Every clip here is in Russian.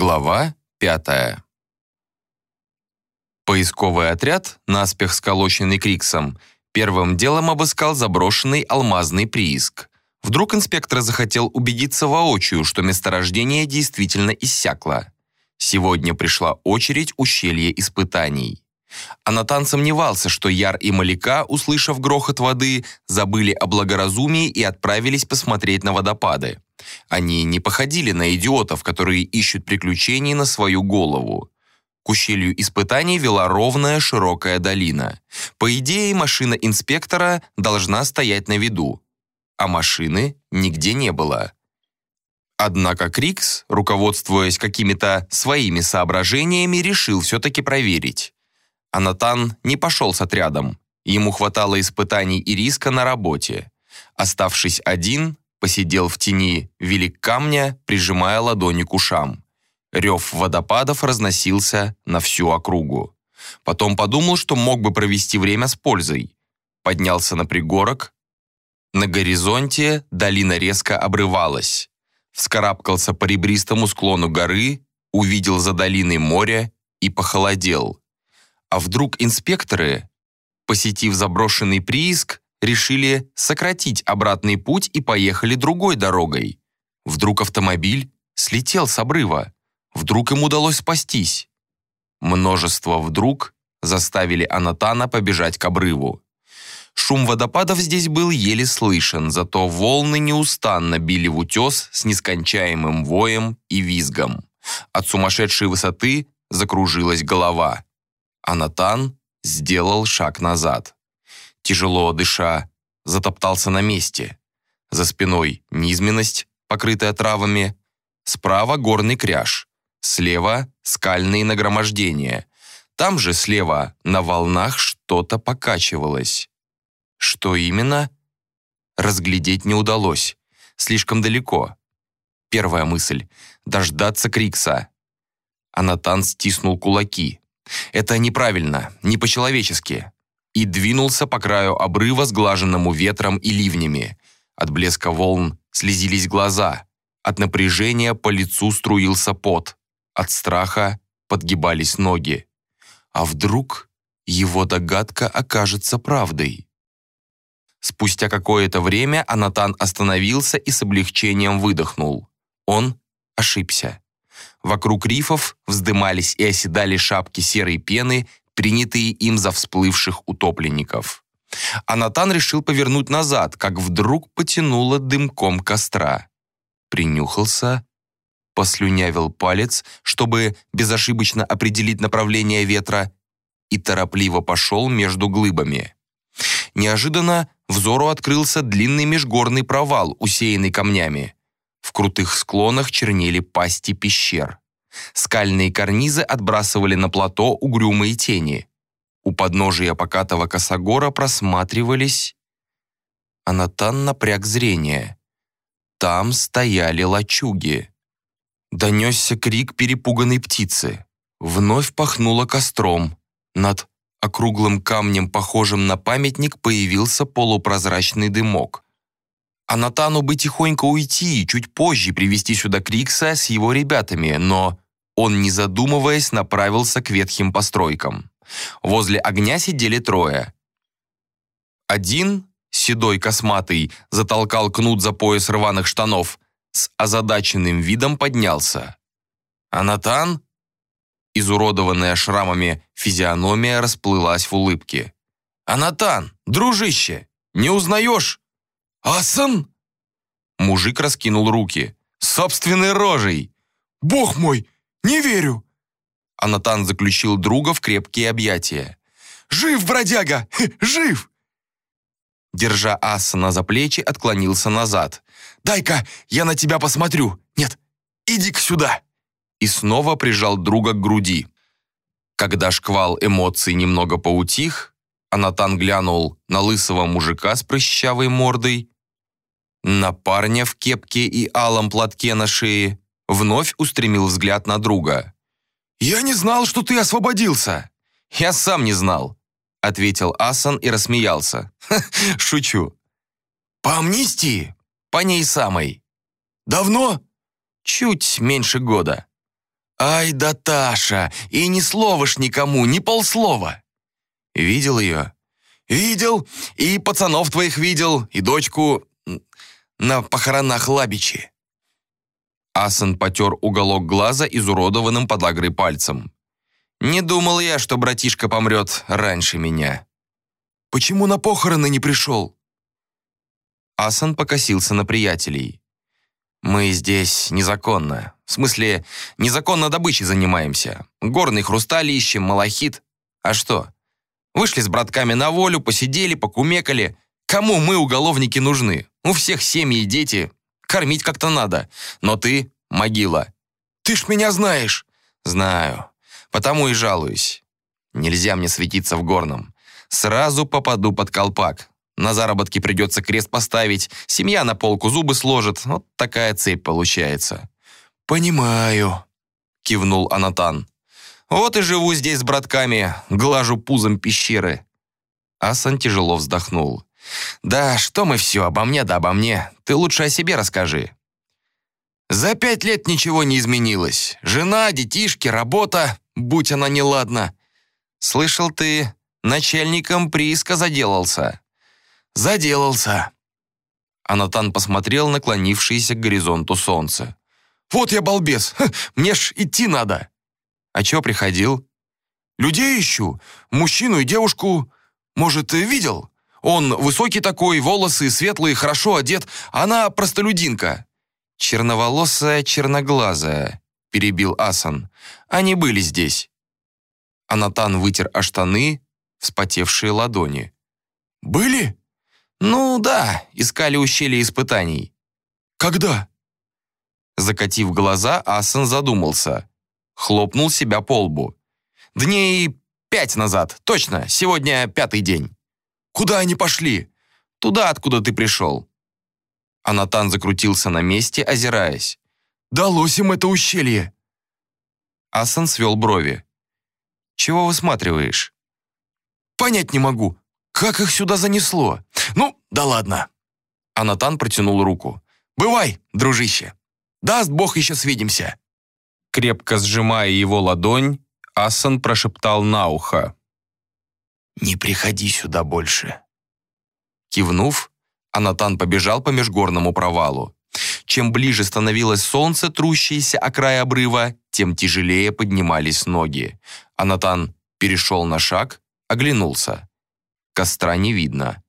Глава пятая. Поисковый отряд, наспех сколоченный Криксом, первым делом обыскал заброшенный алмазный прииск. Вдруг инспектор захотел убедиться воочию, что месторождение действительно иссякло. Сегодня пришла очередь ущелья испытаний. Анатан сомневался, что Яр и Маляка, услышав грохот воды, забыли о благоразумии и отправились посмотреть на водопады. Они не походили на идиотов, которые ищут приключений на свою голову. К ущелью испытаний вела ровная широкая долина. По идее, машина инспектора должна стоять на виду. А машины нигде не было. Однако Крикс, руководствуясь какими-то своими соображениями, решил все-таки проверить. Анатан не пошел с отрядом. Ему хватало испытаний и риска на работе. Оставшись один, посидел в тени велик камня, прижимая ладони к ушам. Рев водопадов разносился на всю округу. Потом подумал, что мог бы провести время с пользой. Поднялся на пригорок. На горизонте долина резко обрывалась. Вскарабкался по ребристому склону горы, увидел за долиной море и похолодел. А вдруг инспекторы, посетив заброшенный прииск, решили сократить обратный путь и поехали другой дорогой. Вдруг автомобиль слетел с обрыва. Вдруг им удалось спастись. Множество «вдруг» заставили Анатана побежать к обрыву. Шум водопадов здесь был еле слышен, зато волны неустанно били в утес с нескончаемым воем и визгом. От сумасшедшей высоты закружилась голова. Анатан сделал шаг назад. Тяжело дыша, затоптался на месте. За спиной низменность, покрытая травами. Справа горный кряж. Слева скальные нагромождения. Там же слева на волнах что-то покачивалось. Что именно? Разглядеть не удалось. Слишком далеко. Первая мысль — дождаться Крикса. Анатан стиснул кулаки. Это неправильно, не по-человечески. И двинулся по краю обрыва, сглаженному ветром и ливнями. От блеска волн слезились глаза. От напряжения по лицу струился пот. От страха подгибались ноги. А вдруг его догадка окажется правдой? Спустя какое-то время Анатан остановился и с облегчением выдохнул. Он ошибся. Вокруг рифов вздымались и оседали шапки серой пены, принятые им за всплывших утопленников. Анатан решил повернуть назад, как вдруг потянуло дымком костра. Принюхался, послюнявил палец, чтобы безошибочно определить направление ветра, и торопливо пошел между глыбами. Неожиданно взору открылся длинный межгорный провал, усеянный камнями. В крутых склонах чернели пасти пещер. Скальные карнизы отбрасывали на плато угрюмые тени. У подножия покатого косогора просматривались... Анатан напряг зрение. Там стояли лачуги. Донесся крик перепуганной птицы. Вновь пахнуло костром. Над округлым камнем, похожим на памятник, появился полупрозрачный дымок. А Натану бы тихонько уйти и чуть позже привести сюда Крикса с его ребятами, но он, не задумываясь, направился к ветхим постройкам. Возле огня сидели трое. Один, седой косматый, затолкал кнут за пояс рваных штанов, с озадаченным видом поднялся. А Натан Изуродованная шрамами физиономия расплылась в улыбке. «Анатан, дружище, не узнаешь?» «Асан?» Мужик раскинул руки. «Собственной рожей!» «Бог мой, не верю!» Анатан заключил друга в крепкие объятия. «Жив, бродяга! Жив!» Держа Асана за плечи, отклонился назад. «Дай-ка я на тебя посмотрю! Нет, иди-ка сюда!» и снова прижал друга к груди. Когда шквал эмоций немного поутих, Анатан глянул на лысого мужика с прыщавой мордой, на парня в кепке и алом платке на шее, вновь устремил взгляд на друга. «Я не знал, что ты освободился!» «Я сам не знал», — ответил Асан и рассмеялся. «Шучу». «По амнистии?» «По ней самой». «Давно?» «Чуть меньше года». «Ай да Таша! И ни слова ж никому, ни полслова!» «Видел ее?» «Видел, и пацанов твоих видел, и дочку на похоронах Лабичи». Асан потер уголок глаза изуродованным подлагрой пальцем. «Не думал я, что братишка помрет раньше меня». «Почему на похороны не пришел?» Асан покосился на приятелей. «Мы здесь незаконно. В смысле, незаконно добычей занимаемся. Горный хрусталь ищем, малахит. А что? Вышли с братками на волю, посидели, покумекали. Кому мы, уголовники, нужны? У всех семьи и дети. Кормить как-то надо. Но ты — могила. Ты ж меня знаешь. Знаю. Потому и жалуюсь. Нельзя мне светиться в горном. Сразу попаду под колпак. На заработки придется крест поставить, семья на полку зубы сложит. Вот такая цепь получается. «Понимаю», — кивнул Анатан. «Вот и живу здесь с братками, глажу пузом пещеры». Асан тяжело вздохнул. «Да, что мы все, обо мне да обо мне. Ты лучше о себе расскажи». «За пять лет ничего не изменилось. Жена, детишки, работа, будь она неладна. Слышал ты, начальником прииска заделался». «Заделался». Анатан посмотрел наклонившееся к горизонту солнце. «Вот я балбес! Ха, мне ж идти надо!» «А чё приходил?» «Людей ищу. Мужчину и девушку. Может, видел? Он высокий такой, волосы светлые, хорошо одет. Она простолюдинка». «Черноволосая, черноглазая», — перебил Асан. «Они были здесь». Анатан вытер о штаны вспотевшие ладони. «Были?» «Ну да, искали ущелье испытаний». «Когда?» Закатив глаза, Асан задумался. Хлопнул себя по лбу. «Дней пять назад, точно, сегодня пятый день». «Куда они пошли?» «Туда, откуда ты пришел». Анатан закрутился на месте, озираясь. «Далось им это ущелье!» Асан свел брови. «Чего высматриваешь?» «Понять не могу. Как их сюда занесло? Ну, да ладно. Анатан протянул руку. Бывай, дружище. Даст Бог, еще свидимся. Крепко сжимая его ладонь, Асан прошептал на ухо. «Не приходи сюда больше». Кивнув, Анатан побежал по межгорному провалу. Чем ближе становилось солнце, трущееся о край обрыва, тем тяжелее поднимались ноги. Анатан перешел на шаг, оглянулся. Костра не видно.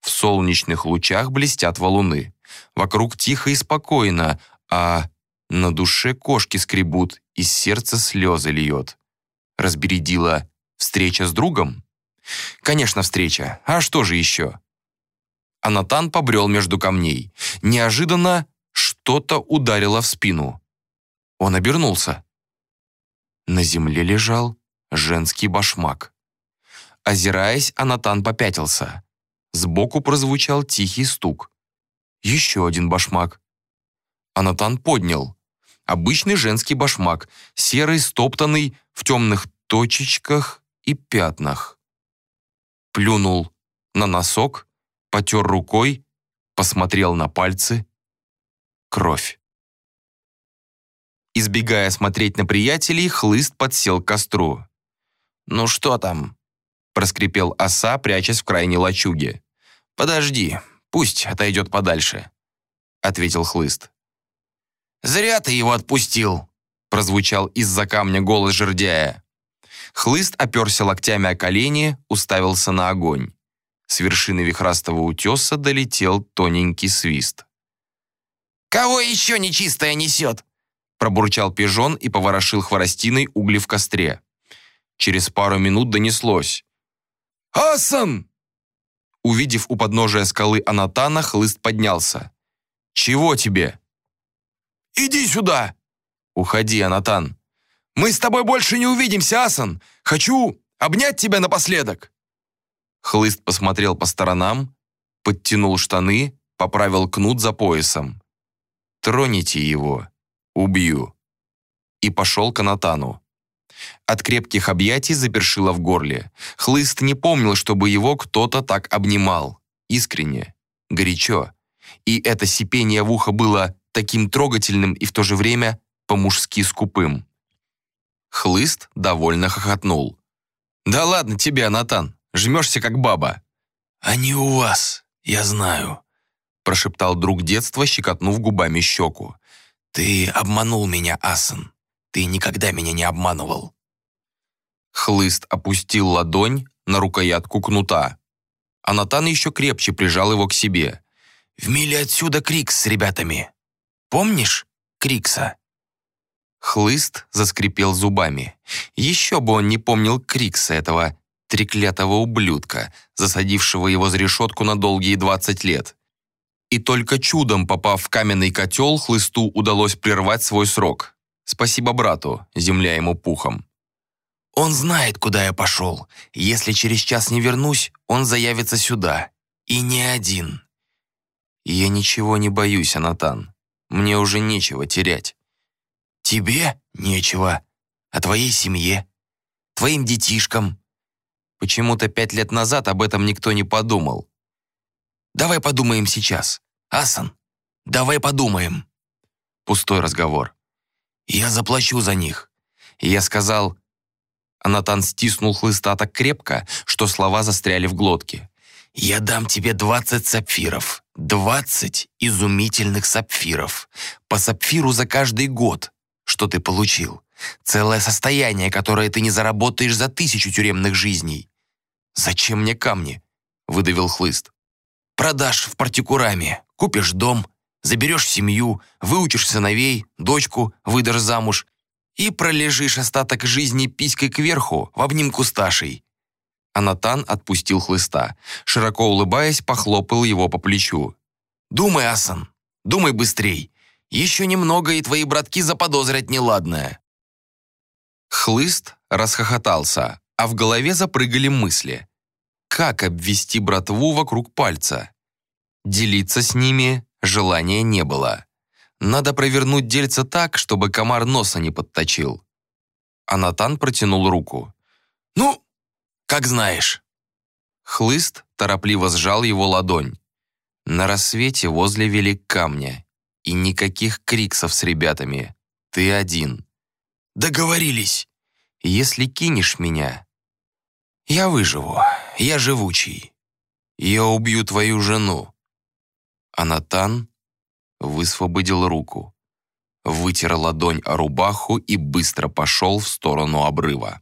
В солнечных лучах блестят валуны. Вокруг тихо и спокойно, а на душе кошки скребут, из сердца слезы льет. Разбередила встреча с другом? Конечно, встреча. А что же еще? Анатан побрел между камней. Неожиданно что-то ударило в спину. Он обернулся. На земле лежал женский башмак. Озираясь, Анатан попятился. Сбоку прозвучал тихий стук. Еще один башмак. Анатан поднял. Обычный женский башмак, серый, стоптанный, в темных точечках и пятнах. Плюнул на носок, потер рукой, посмотрел на пальцы. Кровь. Избегая смотреть на приятелей, хлыст подсел к костру. «Ну что там?» проскрипел оса, прячась в крайней лачуге. «Подожди, пусть отойдет подальше», — ответил хлыст. «Зря ты его отпустил», — прозвучал из-за камня голос жердяя. Хлыст оперся локтями о колени, уставился на огонь. С вершины вихрастого утеса долетел тоненький свист. «Кого еще нечистое несет?» пробурчал пижон и поворошил хворостиной угли в костре. Через пару минут донеслось. «Асан!» Увидев у подножия скалы Анатана, хлыст поднялся. «Чего тебе?» «Иди сюда!» «Уходи, Анатан!» «Мы с тобой больше не увидимся, Асан! Хочу обнять тебя напоследок!» Хлыст посмотрел по сторонам, подтянул штаны, поправил кнут за поясом. «Троните его, убью!» И пошел к Анатану. От крепких объятий запершило в горле. Хлыст не помнил, чтобы его кто-то так обнимал. Искренне, горячо. И это сипение в ухо было таким трогательным и в то же время по-мужски скупым. Хлыст довольно хохотнул. «Да ладно тебе, Натан, жмешься как баба». «Они у вас, я знаю», — прошептал друг детства, щекотнув губами щеку. «Ты обманул меня, Асан. Ты никогда меня не обманывал». Хлыст опустил ладонь на рукоятку кнута. А Натан еще крепче прижал его к себе. «В миле отсюда Крикс с ребятами. Помнишь Крикса?» Хлыст заскрипел зубами. Еще бы он не помнил Крикса, этого треклятого ублюдка, засадившего его за решетку на долгие двадцать лет. И только чудом попав в каменный котел, Хлысту удалось прервать свой срок. Спасибо брату, земля ему пухом. «Он знает, куда я пошел. Если через час не вернусь, он заявится сюда. И не один». «Я ничего не боюсь, Анатан. Мне уже нечего терять». «Тебе нечего. А твоей семье? Твоим детишкам?» Почему-то пять лет назад об этом никто не подумал. «Давай подумаем сейчас. Асан, давай подумаем». Пустой разговор. «Я заплачу за них». И я сказал... Анатан стиснул хлыста так крепко, что слова застряли в глотке. «Я дам тебе двадцать сапфиров. Двадцать изумительных сапфиров. По сапфиру за каждый год, что ты получил. Целое состояние, которое ты не заработаешь за тысячу тюремных жизней». «Зачем мне камни?» — выдавил хлыст. «Продашь в партикураме, купишь дом, заберешь семью, выучишь сыновей, дочку выдашь замуж и пролежишь остаток жизни писькой кверху в обнимку с Ташей». Анатан отпустил хлыста. Широко улыбаясь, похлопал его по плечу. «Думай, Асан, думай быстрей. Еще немного, и твои братки заподозрят неладное». Хлыст расхохотался, а в голове запрыгали мысли. Как обвести братву вокруг пальца? Делиться с ними желания не было. Надо провернуть дельце так, чтобы комар носа не подточил. Анатан протянул руку. «Ну, как знаешь». Хлыст торопливо сжал его ладонь. На рассвете возле велик камня. И никаких криксов с ребятами. Ты один. Договорились. Если кинешь меня, я выживу. Я живучий. Я убью твою жену. Анатан высвободил руку, вытер ладонь о рубаху и быстро пошел в сторону обрыва.